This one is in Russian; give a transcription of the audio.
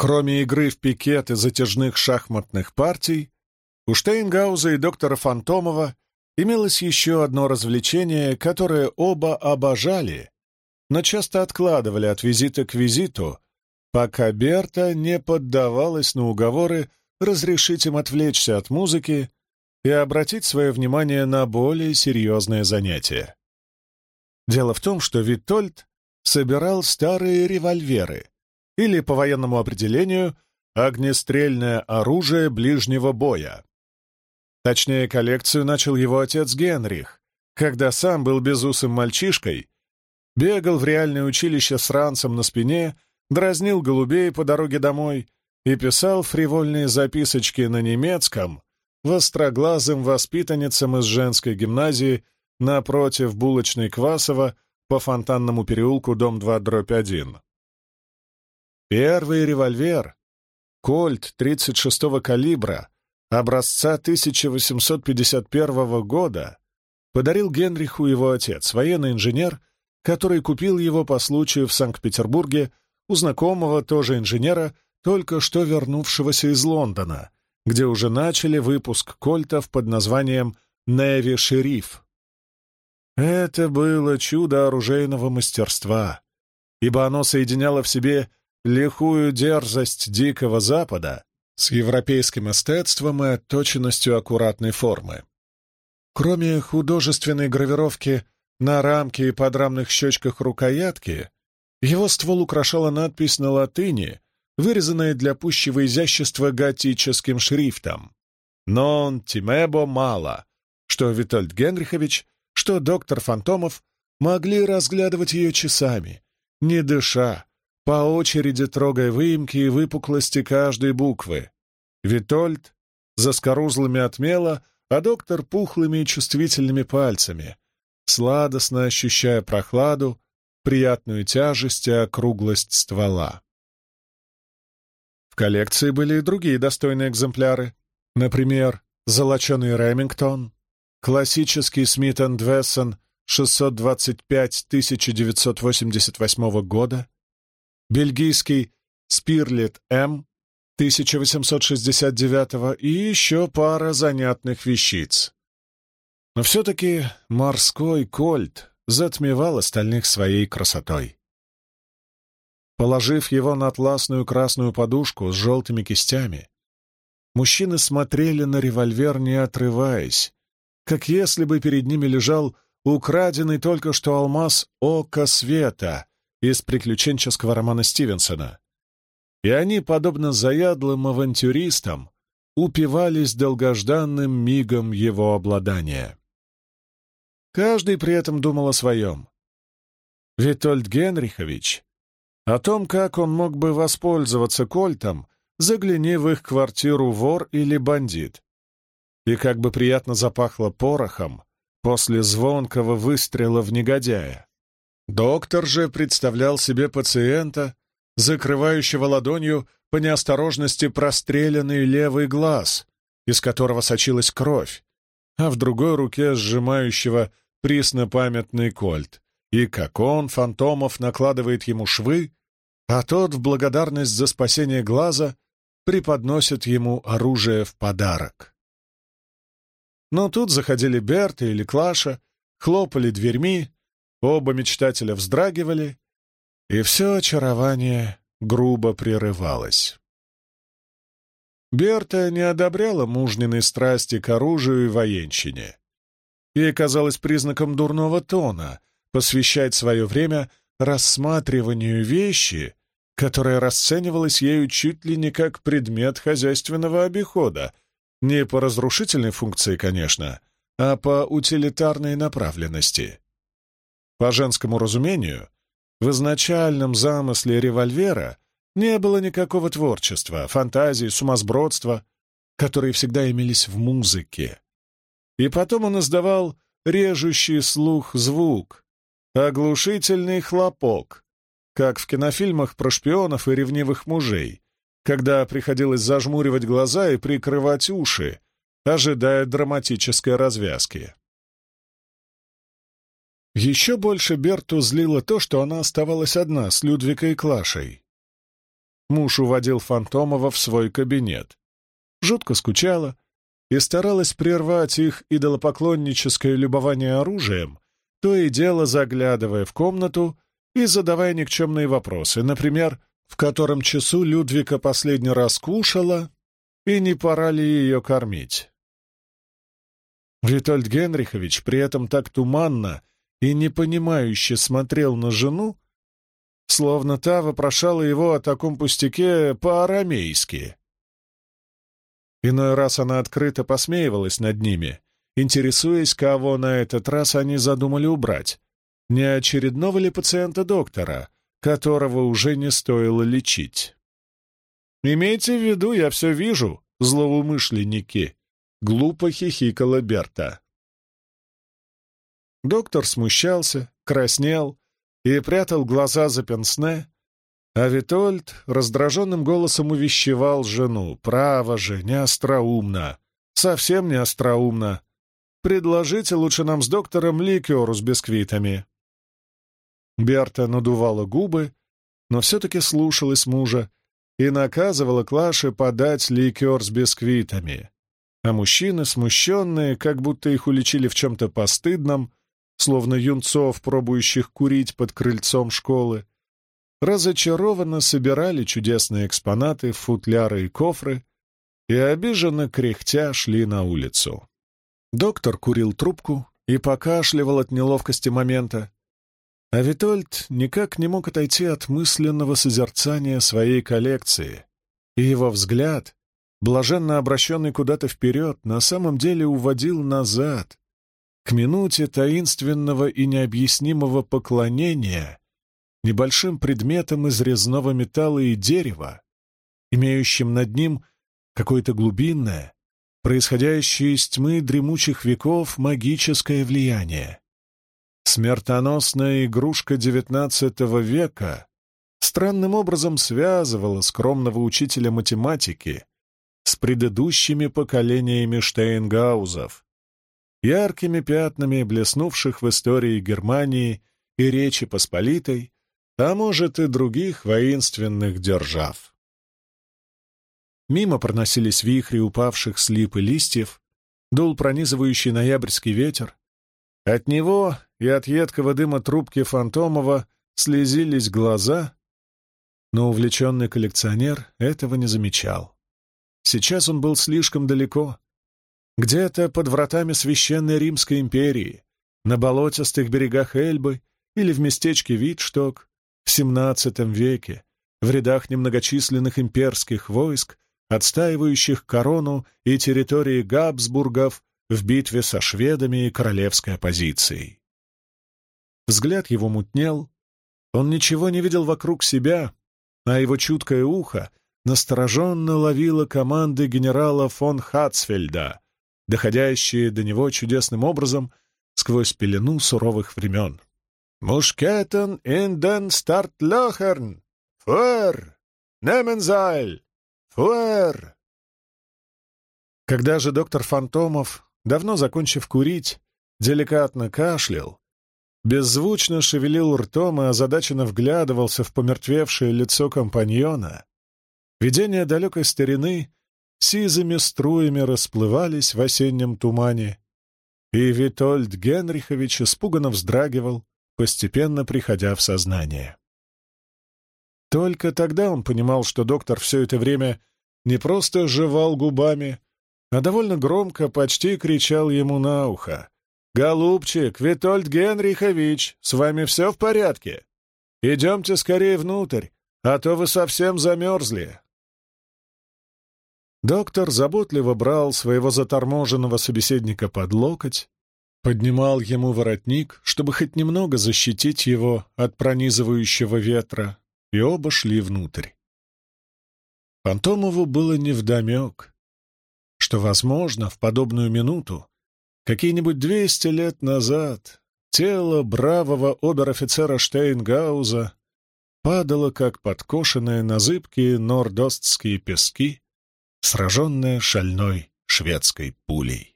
Кроме игры в пикет и затяжных шахматных партий, у Штейнгауза и доктора Фантомова имелось еще одно развлечение, которое оба обожали, но часто откладывали от визита к визиту, пока Берта не поддавалась на уговоры разрешить им отвлечься от музыки и обратить свое внимание на более серьезное занятие. Дело в том, что Витольд собирал старые револьверы, или, по военному определению, огнестрельное оружие ближнего боя. Точнее, коллекцию начал его отец Генрих, когда сам был безусым мальчишкой, бегал в реальное училище с ранцем на спине, дразнил голубей по дороге домой и писал фривольные записочки на немецком востроглазым воспитанницам из женской гимназии напротив булочной Квасова по фонтанному переулку, дом 2, дробь 1. Первый револьвер, кольт 36-го калибра, образца 1851 года, подарил Генриху его отец, военный инженер, который купил его по случаю в Санкт-Петербурге у знакомого тоже инженера, только что вернувшегося из Лондона, где уже начали выпуск кольтов под названием «Неви Шериф». Это было чудо оружейного мастерства, ибо оно соединяло в себе лихую дерзость Дикого Запада с европейским эстетством и отточенностью аккуратной формы. Кроме художественной гравировки на рамке и подрамных щечках рукоятки, его ствол украшала надпись на латыни, вырезанная для пущего изящества готическим шрифтом. «Non timebo мало», что Витольд Генрихович, что доктор Фантомов могли разглядывать ее часами, не дыша, по очереди трогая выемки и выпуклости каждой буквы. Витольд заскорузлыми отмела, а доктор пухлыми и чувствительными пальцами, сладостно ощущая прохладу, приятную тяжесть и округлость ствола. В коллекции были и другие достойные экземпляры. Например, золоченый Ремингтон, классический Смит энд Вессон 625 1988 года, бельгийский Спирлет М 1869 и еще пара занятных вещиц. Но все-таки морской кольт затмевал остальных своей красотой. Положив его на атласную красную подушку с желтыми кистями, мужчины смотрели на револьвер, не отрываясь, как если бы перед ними лежал украденный только что алмаз «Око света» из приключенческого романа Стивенсона. И они, подобно заядлым авантюристам, упивались долгожданным мигом его обладания. Каждый при этом думал о своем. Витольд Генрихович о том, как он мог бы воспользоваться кольтом, загляни в их квартиру вор или бандит. И как бы приятно запахло порохом после звонкого выстрела в негодяя. Доктор же представлял себе пациента, закрывающего ладонью по неосторожности простреленный левый глаз, из которого сочилась кровь, а в другой руке сжимающего преснопамятный кольт, и как он, Фантомов, накладывает ему швы, а тот в благодарность за спасение глаза преподносит ему оружие в подарок. Но тут заходили Берта или Клаша, хлопали дверьми, Оба мечтателя вздрагивали, и все очарование грубо прерывалось. Берта не одобряла мужниной страсти к оружию и военщине. Ей казалось признаком дурного тона посвящать свое время рассматриванию вещи, которая расценивалась ею чуть ли не как предмет хозяйственного обихода, не по разрушительной функции, конечно, а по утилитарной направленности. По женскому разумению, в изначальном замысле револьвера не было никакого творчества, фантазии, сумасбродства, которые всегда имелись в музыке. И потом он издавал режущий слух звук, оглушительный хлопок, как в кинофильмах про шпионов и ревнивых мужей, когда приходилось зажмуривать глаза и прикрывать уши, ожидая драматической развязки. Еще больше Берту злило то, что она оставалась одна с Людвикой и Клашей. муж уводил Фантомова в свой кабинет. Жутко скучала и старалась прервать их идолопоклонническое любование оружием, то и дело заглядывая в комнату и задавая никчемные вопросы, например, в котором часу Людвика последний раз кушала и не пора ли ее кормить. Витольд Генрихович при этом так туманно и непонимающе смотрел на жену, словно та вопрошала его о таком пустяке по-арамейски. Иной раз она открыто посмеивалась над ними, интересуясь, кого на этот раз они задумали убрать. Не очередного ли пациента доктора, которого уже не стоило лечить? «Имейте в виду, я все вижу, злоумышленники!» — глупо хихикала Берта. Доктор смущался, краснел и прятал глаза за пенсне, а Витольд раздраженным голосом увещевал жену. «Право же, не остроумно, совсем не остроумно. Предложите лучше нам с доктором ликеру с бисквитами». Берта надувала губы, но все-таки слушалась мужа и наказывала Клаше подать ликер с бисквитами. А мужчины, смущенные, как будто их уличили в чем-то постыдном, словно юнцов, пробующих курить под крыльцом школы, разочарованно собирали чудесные экспонаты, футляры и кофры и обиженно кряхтя шли на улицу. Доктор курил трубку и покашливал от неловкости момента, а Витольд никак не мог отойти от мысленного созерцания своей коллекции, и его взгляд, блаженно обращенный куда-то вперед, на самом деле уводил назад, к минуте таинственного и необъяснимого поклонения небольшим предметом из резного металла и дерева, имеющим над ним какое-то глубинное, происходящее из тьмы дремучих веков магическое влияние. Смертоносная игрушка XIX века странным образом связывала скромного учителя математики с предыдущими поколениями Штейнгаузов, яркими пятнами блеснувших в истории Германии и Речи Посполитой, а может и других воинственных держав. Мимо проносились вихри упавших с липы листьев, дул пронизывающий ноябрьский ветер. От него и от едкого дыма трубки Фантомова слезились глаза, но увлеченный коллекционер этого не замечал. Сейчас он был слишком далеко. Где-то под вратами Священной Римской империи, на болотистых берегах Эльбы или в местечке Витшток, в XVII веке в рядах немногочисленных имперских войск, отстаивающих корону и территории Габсбургов в битве со шведами и королевской оппозицией. Взгляд его мутнел, он ничего не видел вокруг себя, а его чуткое ухо настороженно ловило команды генерала фон Хацфельда, доходящие до него чудесным образом сквозь пелену суровых времен. «Мушкетен in den Startlöchern! Фуэр! Немензайль! Фуэр!» Когда же доктор Фантомов, давно закончив курить, деликатно кашлял, беззвучно шевелил ртом и озадаченно вглядывался в помертвевшее лицо компаньона, видения далекой старины сизыми струями расплывались в осеннем тумане, и Витольд Генрихович испуганно вздрагивал, постепенно приходя в сознание. Только тогда он понимал, что доктор все это время не просто жевал губами, а довольно громко почти кричал ему на ухо. «Голубчик, Витольд Генрихович, с вами все в порядке? Идемте скорее внутрь, а то вы совсем замерзли». Доктор заботливо брал своего заторможенного собеседника под локоть, поднимал ему воротник, чтобы хоть немного защитить его от пронизывающего ветра, и оба шли внутрь. Фантомову было невдомек, что, возможно, в подобную минуту, какие-нибудь двести лет назад, тело бравого обер-офицера Штейнгауза падало, как подкошенное на зыбкие нордостские пески, сраженное шальной шведской пулей.